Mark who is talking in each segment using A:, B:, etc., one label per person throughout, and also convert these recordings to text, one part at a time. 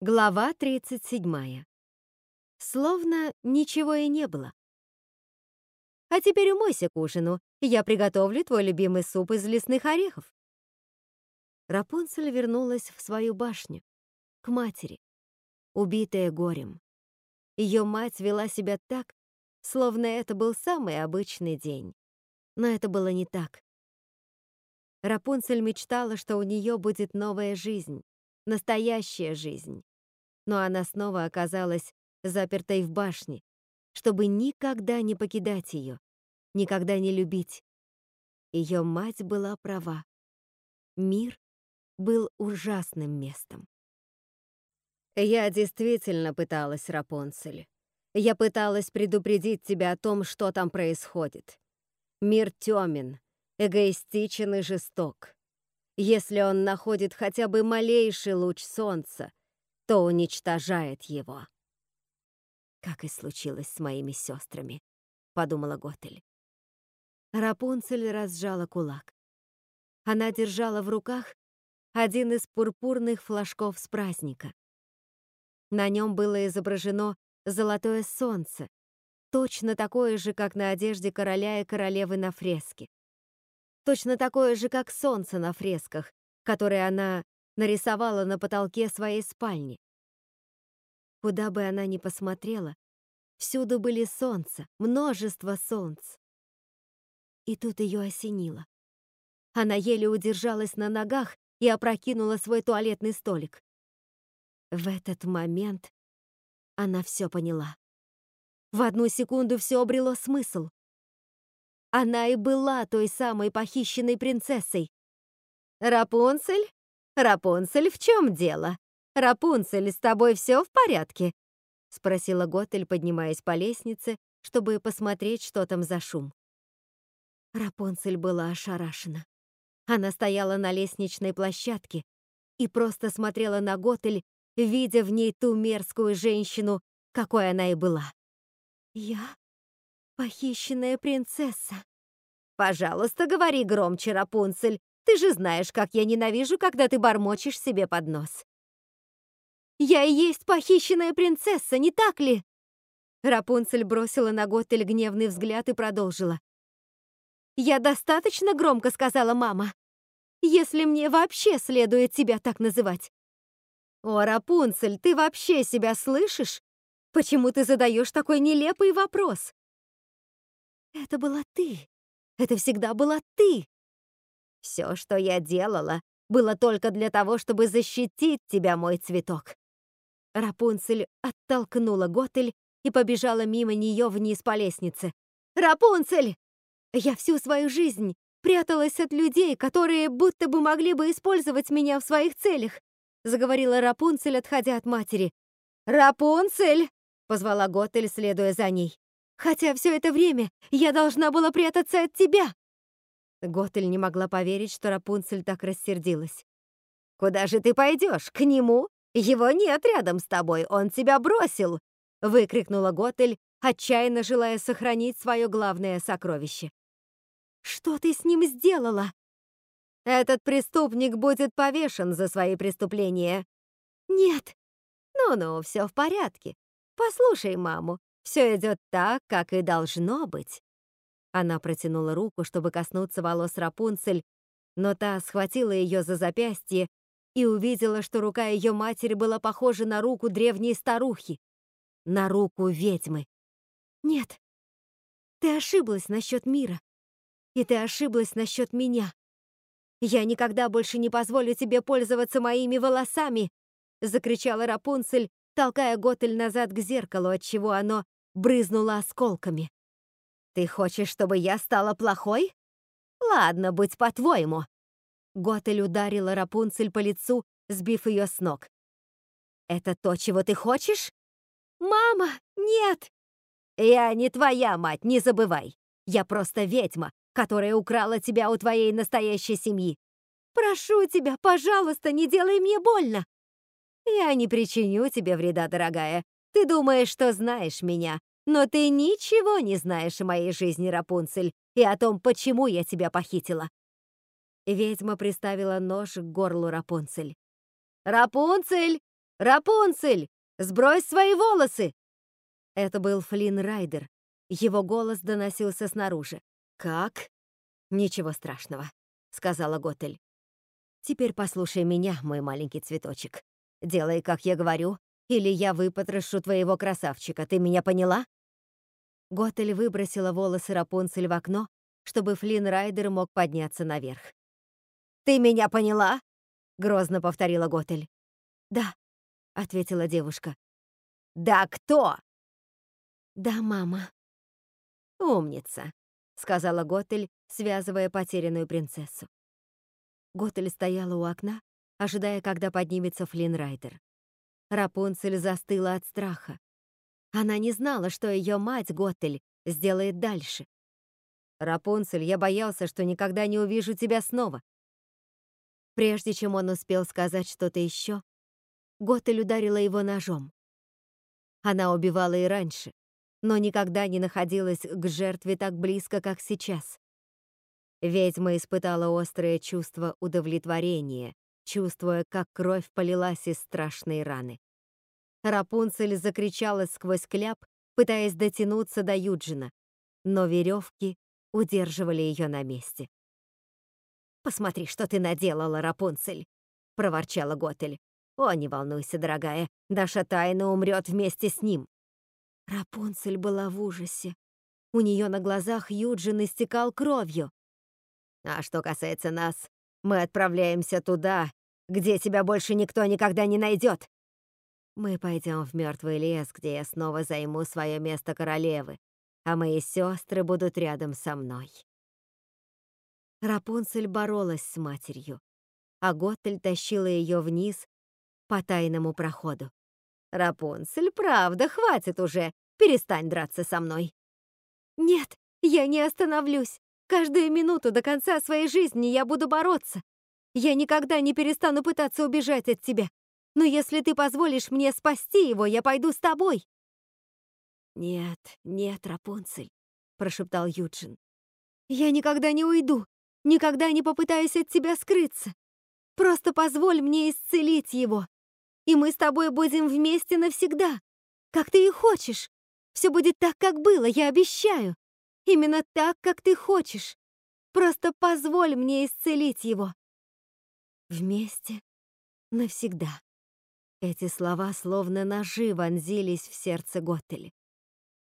A: Глава 37. Словно ничего и не было. А теперь умойся к ужину, я приготовлю твой любимый суп из лесных орехов. Рапунцель вернулась в свою башню, к матери, убитая горем. Ее мать вела себя так, словно это был самый обычный день. Но это было не так. Рапунцель мечтала, что у нее будет новая жизнь, настоящая жизнь но она снова оказалась запертой в башне, чтобы никогда не покидать ее, никогда не любить. Ее мать была права. Мир был ужасным местом. Я действительно пыталась, Рапунцель. Я пыталась предупредить тебя о том, что там происходит. Мир тёмен, эгоистичен и жесток. Если он находит хотя бы малейший луч солнца, то уничтожает его. Как и случилось с моими сестрами, подумала Готель. Рапунцель разжала кулак. Она держала в руках один из пурпурных флажков с праздника. На нем было изображено золотое солнце, точно такое же, как на одежде короля и королевы на фреске. Точно такое же, как солнце на фресках, которые она нарисовала на потолке своей спальни. Куда бы она ни посмотрела, всюду были солнца, множество солнц. И тут ее осенило. Она еле удержалась на ногах и опрокинула свой туалетный столик. В этот момент она все поняла. В одну секунду все обрело смысл. Она и была той самой похищенной принцессой. «Рапунцель?» «Рапунцель, в чем дело? Рапунцель, с тобой все в порядке?» — спросила Готель, поднимаясь по лестнице, чтобы посмотреть, что там за шум. Рапунцель была ошарашена. Она стояла на лестничной площадке и просто смотрела на Готель, видя в ней ту мерзкую женщину, какой она и была. «Я похищенная принцесса». «Пожалуйста, говори громче, Рапунцель. Ты же знаешь, как я ненавижу, когда ты бормочешь себе под нос. Я и есть похищенная принцесса, не так ли? Рапунцель бросила на Готель гневный взгляд и продолжила. Я достаточно громко сказала мама. Если мне вообще следует тебя так называть. О, Рапунцель, ты вообще себя слышишь? Почему ты задаешь такой нелепый вопрос? Это была ты. Это всегда была ты. Все, что я делала, было только для того, чтобы защитить тебя, мой цветок. Рапунцель оттолкнула Готель и побежала мимо нее вниз по лестнице. «Рапунцель! Я всю свою жизнь пряталась от людей, которые будто бы могли бы использовать меня в своих целях», заговорила Рапунцель, отходя от матери. «Рапунцель!» — позвала Готель, следуя за ней. «Хотя все это время я должна была прятаться от тебя!» Готель не могла поверить, что Рапунцель так рассердилась. «Куда же ты пойдешь? К нему? Его нет рядом с тобой, он тебя бросил!» — выкрикнула Готель, отчаянно желая сохранить свое главное сокровище. «Что ты с ним сделала?» «Этот преступник будет повешен за свои преступления». «Нет». «Ну-ну, все в порядке. Послушай маму, все идет так, как и должно быть. Она протянула руку, чтобы коснуться волос Рапунцель, но та схватила ее за запястье и увидела, что рука ее матери была похожа на руку древней старухи, на руку ведьмы. «Нет, ты ошиблась насчет мира, и ты ошиблась насчет меня. Я никогда больше не позволю тебе пользоваться моими волосами!» закричала Рапунцель, толкая Готель назад к зеркалу, отчего оно брызнуло осколками. Ты хочешь, чтобы я стала плохой? Ладно, будь по-твоему. Готель ударила Рапунцель по лицу, сбив ее с ног. Это то, чего ты хочешь? Мама, нет! Я не твоя мать, не забывай. Я просто ведьма, которая украла тебя у твоей настоящей семьи. Прошу тебя, пожалуйста, не делай мне больно. Я не причиню тебе вреда, дорогая. Ты думаешь, что знаешь меня, но ты ничего не знаешь о моей жизни, Рапунцель, и о том, почему я тебя похитила. Ведьма приставила нож к горлу Рапунцель. «Рапунцель! «Рапунцель, сбрось свои волосы!» Это был Флинн Райдер. Его голос доносился снаружи. «Как?» «Ничего страшного», — сказала Готель. «Теперь послушай меня, мой маленький цветочек. Делай, как я говорю, или я выпотрошу твоего красавчика. Ты меня поняла?» Готель выбросила волосы Рапунцель в окно, чтобы Флинн Райдер мог подняться наверх. «Ты меня поняла?» — грозно повторила Готель. «Да», — ответила девушка. «Да кто?» «Да, мама». «Умница», — сказала Готель, связывая потерянную принцессу. Готель стояла у окна, ожидая, когда поднимется Флинн Райдер. Рапунцель застыла от страха. Она не знала, что ее мать, Готель, сделает дальше. «Рапунцель, я боялся, что никогда не увижу тебя снова». Прежде чем он успел сказать что-то еще, Готель ударила его ножом. Она убивала и раньше, но никогда не находилась к жертве так близко, как сейчас. Ведьма испытала острое чувство удовлетворения, чувствуя, как кровь полилась из страшной раны. Рапунцель закричала сквозь кляп, пытаясь дотянуться до Юджина, но веревки удерживали ее на месте. «Посмотри, что ты наделала, Рапунцель!» — проворчала Готель. «О, не волнуйся, дорогая, наша тайна умрет вместе с ним!» Рапунцель была в ужасе. У нее на глазах Юджин истекал кровью. «А что касается нас, мы отправляемся туда, где тебя больше никто никогда не найдет. Мы пойдем в мертвый лес, где я снова займу свое место королевы, а мои сестры будут рядом со мной. Рапунцель боролась с матерью, а Готтель тащила ее вниз по тайному проходу. «Рапунцель, правда, хватит уже, перестань драться со мной». «Нет, я не остановлюсь. Каждую минуту до конца своей жизни я буду бороться. Я никогда не перестану пытаться убежать от тебя. Но если ты позволишь мне спасти его, я пойду с тобой». «Нет, нет, Рапунцель», — прошептал Юджин. «Я никогда не уйду, никогда не попытаюсь от тебя скрыться. Просто позволь мне исцелить его, и мы с тобой будем вместе навсегда, как ты и хочешь. Все будет так, как было, я обещаю. Именно так, как ты хочешь. Просто позволь мне исцелить его. Вместе навсегда. Эти слова словно ножи вонзились в сердце Готтели.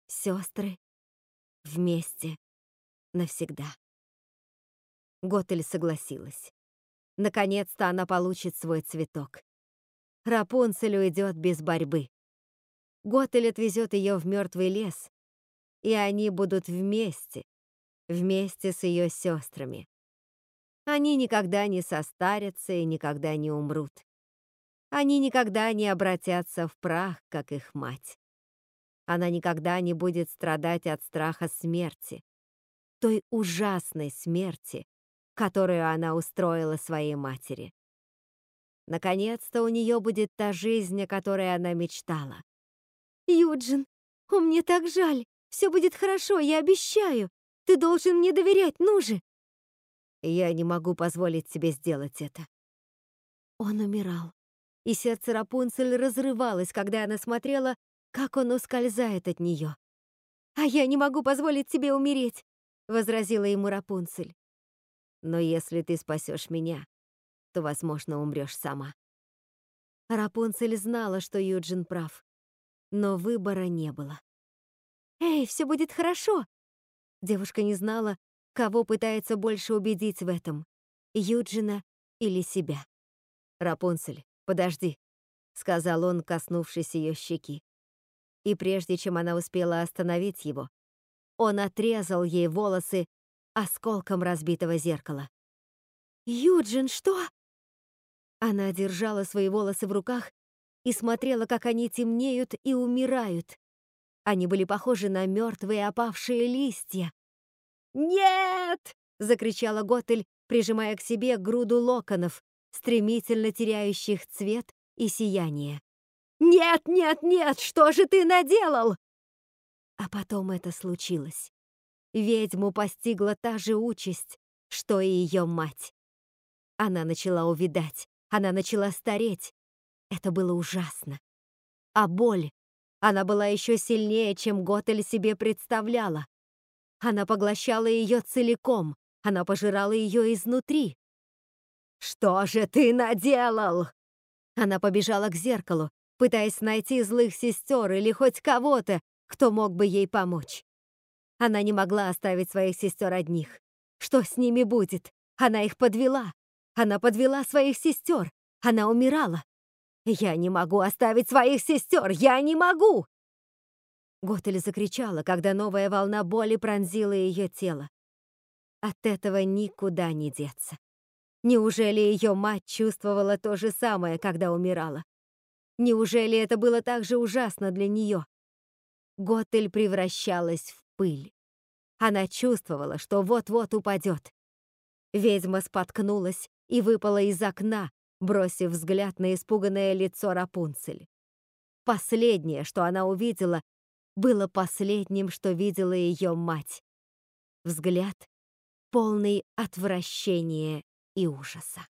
A: Сестры вместе навсегда. Готель согласилась. Наконец-то она получит свой цветок. Рапунцель уйдет без борьбы. Готель отвезет ее в мертвый лес, и они будут вместе, вместе с ее сестрами. Они никогда не состарятся и никогда не умрут. Они никогда не обратятся в прах, как их мать. Она никогда не будет страдать от страха смерти, той ужасной смерти, которую она устроила своей матери. Наконец-то у нее будет та жизнь, о которой она мечтала. «Юджин, о, мне так жаль!» Все будет хорошо, я обещаю. Ты должен мне доверять, ну же!» Я не могу позволить себе сделать это. Он умирал, и сердце Рапунцель разрывалось, когда она смотрела, как он ускользает от нее. «А я не могу позволить тебе умереть», — возразила ему Рапунцель. «Но если ты спасешь меня, то, возможно, умрешь сама». Рапунцель знала, что Юджин прав, но выбора не было. «Эй, все будет хорошо!» Девушка не знала, кого пытается больше убедить в этом — Юджина или себя. «Рапунцель, подожди», — сказал он, коснувшись ее щеки. И прежде чем она успела остановить его, он отрезал ей волосы осколком разбитого зеркала. «Юджин, что?» Она держала свои волосы в руках и смотрела, как они темнеют и умирают, они были похожи на мертвые опавшие листья. «Нет!» — закричала Готель, прижимая к себе груду локонов, стремительно теряющих цвет и сияние. «Нет, нет, нет! Что же ты наделал?» А потом это случилось. Ведьму постигла та же участь, что и ее мать. Она начала увидать, она начала стареть, Это было ужасно. А боль, она была еще сильнее, чем Готель себе представляла. Она поглощала ее целиком, она пожирала ее изнутри. «Что же ты наделал?» Она побежала к зеркалу, пытаясь найти злых сестер или хоть кого-то, кто мог бы ей помочь. Она не могла оставить своих сестер одних. Что с ними будет? Она их подвела. Она подвела своих сестер. Она умирала. «Я не могу оставить своих сестер! Я не могу!» Готель закричала, когда новая волна боли пронзила ее тело. От этого никуда не деться. Неужели ее мать чувствовала то же самое, когда умирала? Неужели это было так же ужасно для нее? Готель превращалась в пыль. Она чувствовала, что вот-вот упадет. Ведьма споткнулась и выпала из окна, бросив взгляд на испуганное лицо Рапунцель. Последнее, что она увидела, было последним, что видела ее мать. Взгляд, полный отвращения и ужаса.